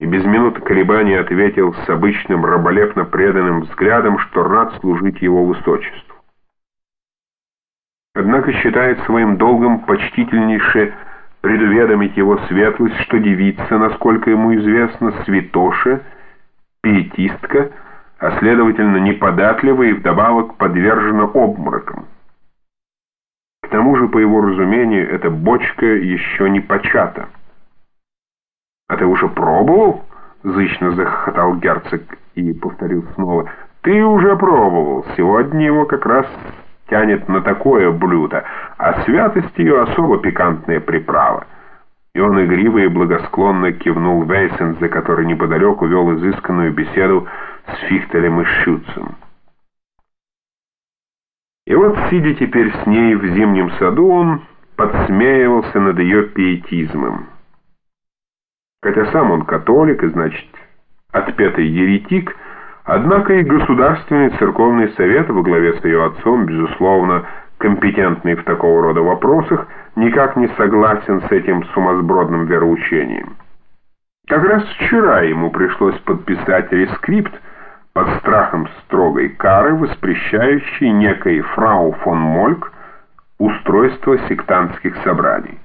и без минуты колебаний ответил с обычным раболепно преданным взглядом, что рад служить его высочеству. Однако считает своим долгом почтительнейше предуведомить его светлость, что девица, насколько ему известно, святоша, пиетистка, а следовательно неподатлива и вдобавок подвержена обморокам. К тому же, по его разумению, эта бочка еще не почата. «А ты уже пробовал?» — зычно захохотал герцог и повторил снова. «Ты уже пробовал. Сегодня его как раз тянет на такое блюдо, а святость ее особо пикантная приправа». И он игриво и благосклонно кивнул Вейсензе, который неподалеку вел изысканную беседу с Фихтелем и Шюцем. И вот, сидя теперь с ней в зимнем саду, он подсмеивался над ее пиетизмом. Хотя сам он католик и, значит, отпетый еретик, однако и Государственный церковный совет во главе с ее отцом, безусловно, компетентный в такого рода вопросах, никак не согласен с этим сумасбродным вероучением. Как раз вчера ему пришлось подписать рескрипт под страхом строгой кары, воспрещающей некой фрау фон Мольк устройство сектантских собраний.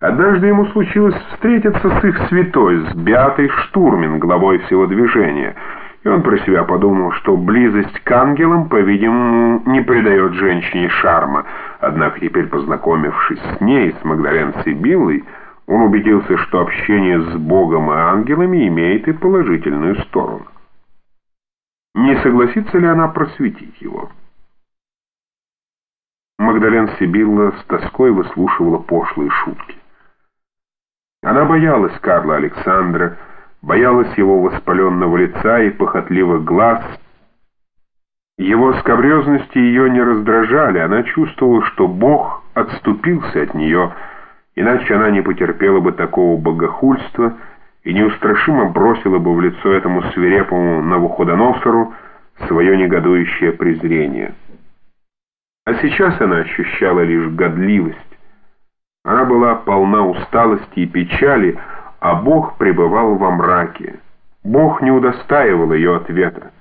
Однажды ему случилось встретиться с их святой, с Беатой Штурмин, главой всего движения, и он про себя подумал, что близость к ангелам, по-видимому, не придает женщине шарма. Однако теперь, познакомившись с ней, с Магдален Сибиллой, он убедился, что общение с Богом и ангелами имеет и положительную сторону. Не согласится ли она просветить его? Магдален Сибилла с тоской выслушивала пошлые шутки. Она боялась Карла Александра, боялась его воспаленного лица и похотливых глаз. Его скобрезности ее не раздражали, она чувствовала, что Бог отступился от нее, иначе она не потерпела бы такого богохульства и неустрашимо бросила бы в лицо этому свирепому Навуходоносору свое негодующее презрение. А сейчас она ощущала лишь годливость, она была полна усталости и печали, а Бог пребывал во мраке. Бог не удостаивал ее ответа.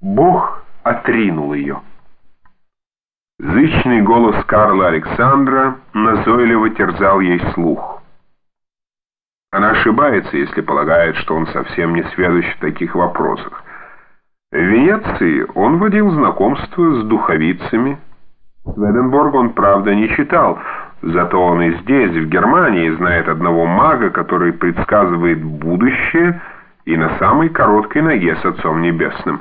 Бог отринул ее. Зычный голос Карла Александра назойливо терзал ей слух. Она ошибается, если полагает, что он совсем не сведущ в таких вопросах. В Венеции он водил знакомство с духовицами. Сведенборг он, правда, не читал, Зато он и здесь, в Германии, знает одного мага, который предсказывает будущее и на самой короткой ноге с Отцом Небесным.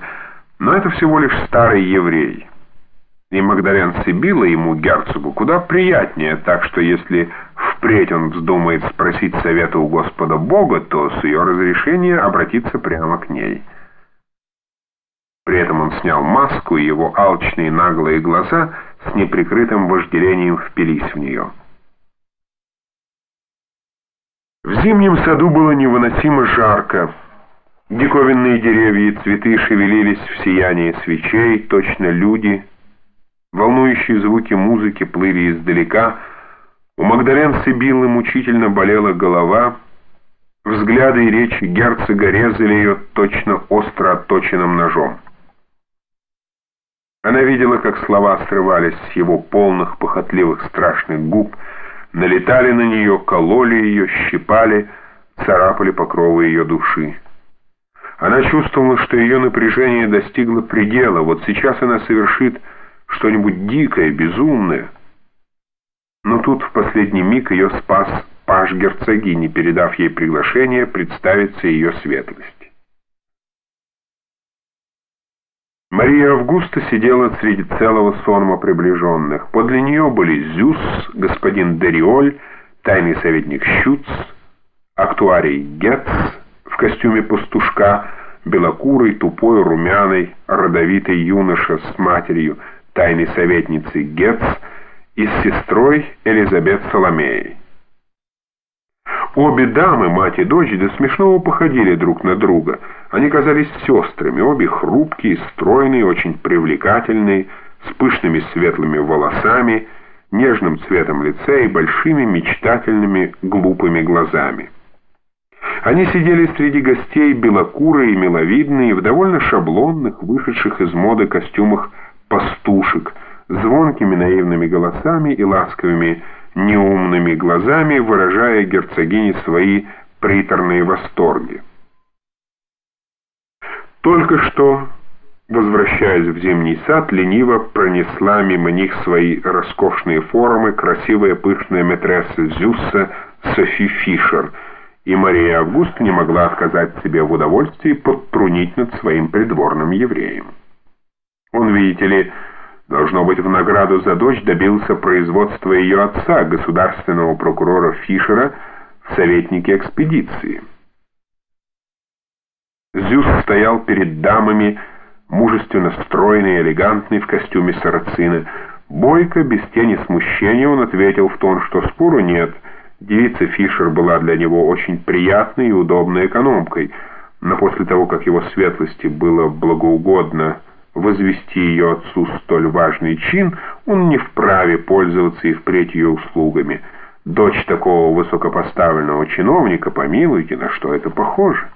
Но это всего лишь старый еврей. И Магдален Сибила ему, герцогу, куда приятнее, так что если впредь он вздумает спросить совета у Господа Бога, то с ее разрешения обратиться прямо к ней. При этом он снял маску, и его алчные наглые глаза — с неприкрытым вожделением впились в нее. В зимнем саду было невыносимо жарко. Диковинные деревья и цветы шевелились в сиянии свечей, точно люди. Волнующие звуки музыки плыли издалека. У Магдален Сибиллы мучительно болела голова. Взгляды и речи герцога резали ее точно остро отточенным ножом. Она видела, как слова срывались с его полных, похотливых, страшных губ, налетали на нее, кололи ее, щипали, царапали покровы ее души. Она чувствовала, что ее напряжение достигло предела, вот сейчас она совершит что-нибудь дикое, безумное. Но тут в последний миг ее спас паж герцогини, передав ей приглашение представиться ее светлость. Мария Августа сидела среди целого сонма приближенных. Подле нее были Зюс, господин Дериоль, тайный советник Щуц, актуарий Гетц в костюме пастушка, белокурый, тупой, румяный, родовитый юноша с матерью, тайной советницей Гетц и с сестрой Элизабет Соломеей. Обе дамы, мать и дочь, до смешного походили друг на друга. Они казались сестрами, обе хрупкие, стройные, очень привлекательные, с пышными светлыми волосами, нежным цветом лица и большими мечтательными глупыми глазами. Они сидели среди гостей белокурые и миловидные, в довольно шаблонных, вышедших из моды костюмах пастушек, звонкими наивными голосами и ласковыми неумными глазами, выражая герцогине свои приторные восторги. Только что, возвращаясь в зимний сад, лениво пронесла мимо них свои роскошные формы красивая пышная матресса Зюсса Софи Фишер, и Мария Август не могла отказать себе в удовольствии подтрунить над своим придворным евреем. Он, видите ли, должно быть, в награду за дочь добился производства ее отца, государственного прокурора Фишера, в советнике экспедиции. Зюс стоял перед дамами, мужественно стройный и элегантный в костюме сарацина. Бойко, без тени смущения, он ответил в том, что спору нет. Девица Фишер была для него очень приятной и удобной экономкой, но после того, как его светлости было благоугодно возвести ее отцу столь важный чин, он не вправе пользоваться и впредь ее услугами. Дочь такого высокопоставленного чиновника, помилуйте, на что это похоже?